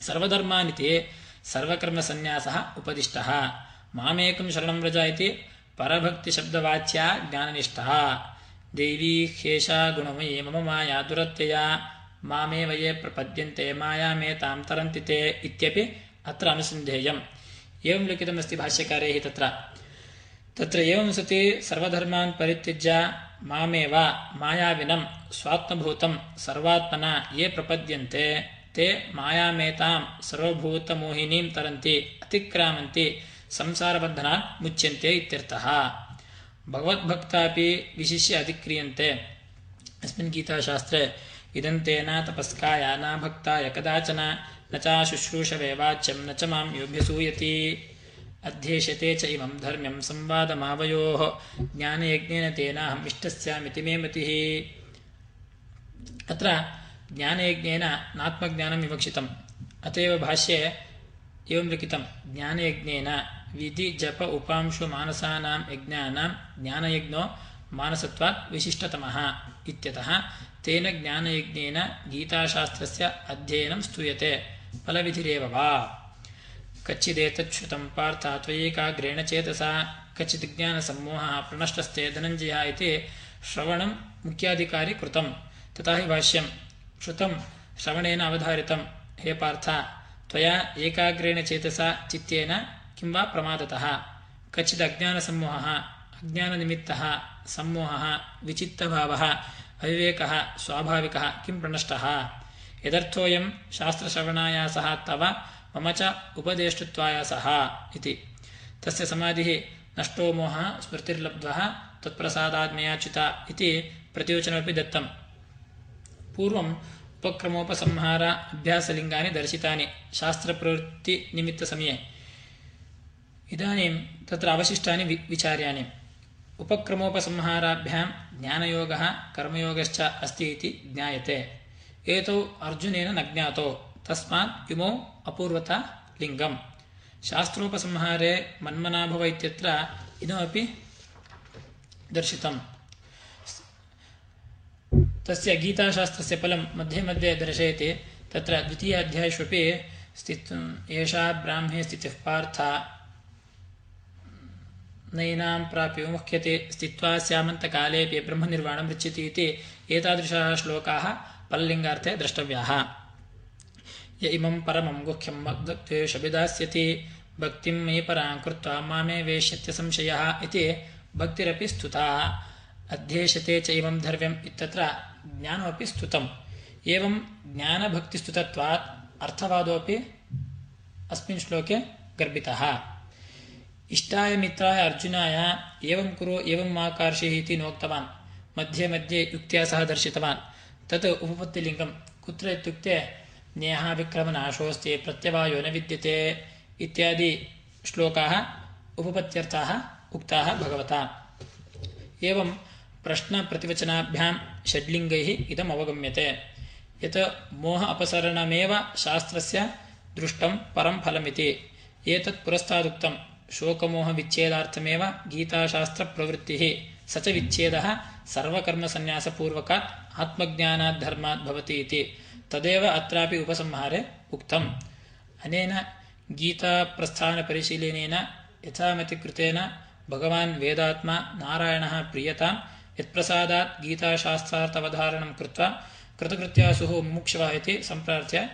ಸರ್ವಧರ್ಮಾನಿತಿ ಸರ್ವಕರ್ಮಸನ್ಯಾಸ ಉಪದಿಷ್ಟ. ಮಾಮೇಕಂ ಶರಣಂ ವ್ರಜ ಇತಿ ಪರಭಕ್ತಿಶಬ್ದವಾಚ್ಯ ಜ್ಞಾನನಿಷ್ಠ. ದೇವೀ ಹೇಷ ಗುಣಮಯಿ ಮಮ ಮಾಯಾ ದುರತ್ಯಯ ಮಾಮೇವಯೇ ಪ್ರಪದ್ಯಂತೆ ಮಾಯಾಮೇ ತಾಂ ತರಂತಿತೆ ಇತ್ಯಪಿ ಅತ್ರ ಅನುಸಂಧೇಯಂ. ಏವಂ ಲಿಖಿತಮಸ್ತಿ ಭಾಷ್ಯಕಾರೈಃ ತತ್ರ. ತತ್ರ ಏವಂ ಸತಿ ಸರ್ವಧರ್ಮಾನ್ ಪರಿತ್ಯಜ್ಯ ಮಾಮೇವ ಮಾಯಾವಿನಂ ಸ್ವಾತ್ಮಭೂತಂ ಸರ್ವಾತ್ಮನ ಯೇ ಪ್ರಪದ್ಯಂತೆ. ತೇ ಮಾಯಾಮೇತಾಂ ಸರ್ವಭೂತಮೋಹಿನೀಂ ತರಂತಿ ಅತಿಕ್ರಾಮಂತಿ ಸಂಸಾರಬಂಧನ ಮುಚ್ಯಂತೆ ಇತ್ಯರ್ಥಃ ಭಗವದ್ಭಕ್ತಾಪಿ ವಿಶಿಷ್ಯ ಅಧಿಕ್ರಿಯಂತೆ ಅಸ್ಮಿನ್ ಗೀತಾಶಾಸ್ತ್ರೆ ಇದಂತೇನ ತಪಸ್ಕಾಯಾನ ಭಕ್ತಾಯ ಕದಾಚನ ನ ಚ ಶುಶ್ರೂಷವೆ ವಾಚ್ಯಂ ನ ಚ ಮಾಂ ಯೋಭ್ಯಸೂಯತಿ ಅಧ್ಯೇಶತೆ ಚ ಇಮಂ ಧರ್ಮ್ಯಂ ಸಂವಾದಮಾವಯೋ ಜ್ಞಾನಯಜ್ಞೇನ ತೇನಾಹಂ ಇಷ್ಟಸ್ಯಾಮಿತಿ ಮೇ ಮತಿ ಅತ್ರ ಜ್ಞಾನಯಜ್ಞೇನ ನಾತ್ಮಜ್ಞಾನಂ ವಿವಕ್ಷಿತಂ. ಅತಯವ ಭಾಷ್ಯೆ ಏವಂ ಲಿಖಿತಂ. ಜ್ಞಾನಯಜ್ಞೇನ ವಿಧಿ ಜಪ ಉಪಾಂಶು ಮಾನಸಾನಾಂ ಯಜ್ಞಾನಾಂ ಜ್ಞಾನಯಜ್ಞೋ ಮಾನಸತ್ವಾತ್ ವಿಶಿಷ್ಟತಮಃ ಇತ್ಯತಃ ತೇನ ಜ್ಞಾನಯಜ್ಞೇನ ಗೀತಾಶಾಸ್ತ್ರಸ್ಯ ಅಧ್ಯಯನ ಸ್ತೂಯತೆ ಫಲವಿಧಿರೇವ ವಾ. ಕಚ್ಚಿದೇತಚ್ಯುತಂ ಪಾರ್ಥ ತ್ವಯೇಕಾಗ್ರೇಣ ಚೇತಸ ಕಚ್ಚಿತ್ ಜ್ಞಾನ ಸಮೂಹ ಪ್ರಣಷ್ಟಸ್ತೆ ಧನಂಜಯ ಇತಿ ಶ್ರವಣಂ ಮುಖ್ಯಾಧಿಕಾರಿ ಕೃತಂ. ತಥಾ ಹಿ ಭಾಷ್ಯಂ ಶ್ರುತಂ ಶ್ರವಣೇನ ಅವಧಾರಿತಂ. ಹೇ ಪಾರ್ಥ, ತ್ವಯಾ ಏಕಾಗ್ರೇಣ ಚೇತಸ ಚಿತ್ತೇನ ಕಿಂವಾ ಪ್ರಮಾದತಃ. ಕಚ್ಚಿದ ಅಜ್ಞಾನ ಸಮೂಹ ಅಜ್ಞಾನ ನಿಮಿತ್ತ ಸಮೂಹ ವಿಚಿತ್ತಭಾವ, ಅವಿವೇಕ, ಸ್ವಾಭಾವಿಕ, ಕಿಂ ಪ್ರಣಷ್ಟ ಯದರ್ಥೋಯಂ ಶಾಸ್ತ್ರಶ್ರವಣಾಯಾಸ ತವ, ಮಮ ಚ ಉಪದೇಷ್ಟುತ್ವಾಯಾಸ ಇತಿ. ತಸ್ಯ ಸಮಾಧಿ ನಷ್ಟೋ ಮೋಹ ಸ್ಮೃತಿರ್ಲಬ್ಧ ತತ್ಪ್ರಸಾದಾದ್ಮಯಾಚಿತ ಇತಿ ಪ್ರತಿವಚನಮಿ ದತ್ತಂ. పూర్వం ఉపక్రమోపసంహార అభ్యాసలింగాన్ని దర్శితాని శాస్త్రప్రవృత్తినిమిత్తసమये ఇదానీం తత్ర అవశిష్టాని వి విచార్యాణి ఉపక్రమోపసంహారాభ్యాం జ్ఞానయోగ కర్మయోగశ్చ అస్తి ఇది జ్ఞాయతే ఏతౌ అర్జునేన నజ్ఞాతో తస్మాత్ ఇమౌ అపూర్వత లింగం శాస్త్రోపసంహారే మన్మనాభవ ఇత్యత్ర ఇదమపి దర్శితం तस्य गीताशास्त्रस्य फलं मध्ये मध्ये दर्शयति तत्र द्वितीय अध्यायेष्वपि स्थित् एषा ब्राह्मे स्थितिः पार्थ नैनां प्राप्य विमुह्यते स्थित्वा स्यामन्तकालेऽपि ब्रह्मनिर्वाणं पृच्छति इति एतादृशाः श्लोकाः फललिङ्गार्थे द्रष्टव्याः य इमं परमं गुह्यं मद्भक्तेषभिदास्यति भक्तिं मे परां कृत्वा मामे वेश्यत्य संशयः इति भक्तिरपि स्तुता अध्येष्यते च इमं धर्म्यम् इत्यत्र ಜ್ಞಾನಮಿ ಸ್ತುತಂ. ಏವಂ ಜ್ಞಾನಭಕ್ತಿಸ್ತುತತ್ವಾತ್ ಅರ್ಥವಾದೋಪಿ ಅಸ್ಮಿನ್ ಶ್ಲೋಕೆ ಗರ್ಭಿತಃ. ಇಷ್ಟಾಯ ಮಿತ್ರಾಯ ಅರ್ಜುನಾಯ ಏವಂ ಕುರು ಏವಂ ಮಾಕಾರ್ಷಿ ಇತಿ ನೋಕ್ತವಾನ್. ಮಧ್ಯೆ ಮಧ್ಯೆ ಯುಕ್ತಿಯ ಸಹ ದರ್ಶಿತವಾನ್. ತತ್ ಉಪಪತ್ತಿಲಿಂಗಂ. ಕುತ್ರ ಇತ್ಯುಕ್ತೆ ಜ್ಞೇಹಾಭಿಕ್ರಮನಾಶೋಸ್ತಿ ಪ್ರತ್ಯವಾಯೋ ನ ವಿದ್ಯತೆ ಇತ್ಯಾದಿ ಶ್ಲೋಕಾಹ ಉಪಪತ್ಯರ್ಥ ಉಕ್ತಾಹ ಭಗವತ. ಏವಂ ಪ್ರಶ್ನಪ್ರತಿವಚನಾಭ್ಯಾಂ ಷಡ್ಲಿಂಗೈ ಇದಮವಗಮ್ಯತೆ ಯತ್ ಮೋಹ ಅಪಸರಣಮೇವ ಶಾಸ್ತ್ರಸ್ಯ ದೃಷ್ಟಂ ಪರಂ ಫಲಮಿತಿ. ಏತತ್ ಪುರಸ್ತಾದುಕ್ತಂ ಶೋಕಮೋಹ ವಿಚ್ಛೇದಾರ್ಥಮೇವ ಗೀತಾಶಾಸ್ತ್ರ ಪ್ರವೃತ್ತಿ. ಸ ಚ ವಿಚ್ಛೇದ ಸರ್ವಕರ್ಮಸನ್ಯಾಸಪೂರ್ವಕಾತ್ ಆತ್ಮಜ್ಞಾನಾದ್ಧರ್ಮಾತ್ ಭವತಿ ಇತಿ. ತದೇವ ಅತ್ರಾಪಿ ಉಪಸಂಹಾರೆ ಉಕ್ತಂ. ಅನೇನ ಗೀತಾಪ್ರಸ್ಥಾನಪರಿಶೀಲನೇನ ಯಥಾಮತಿಕೃತೇನ ಭಗವಾನ್ ವೇದಾತ್ಮ ನಾರಾಯಣಃ ಪ್ರಿಯತಾಂ यत्प्रसादात् गीताशास्त्रार्थवधारणं कृत्वा कृतकृत्यासुः मुमुक्षवः इति सम्प्रार्थ्य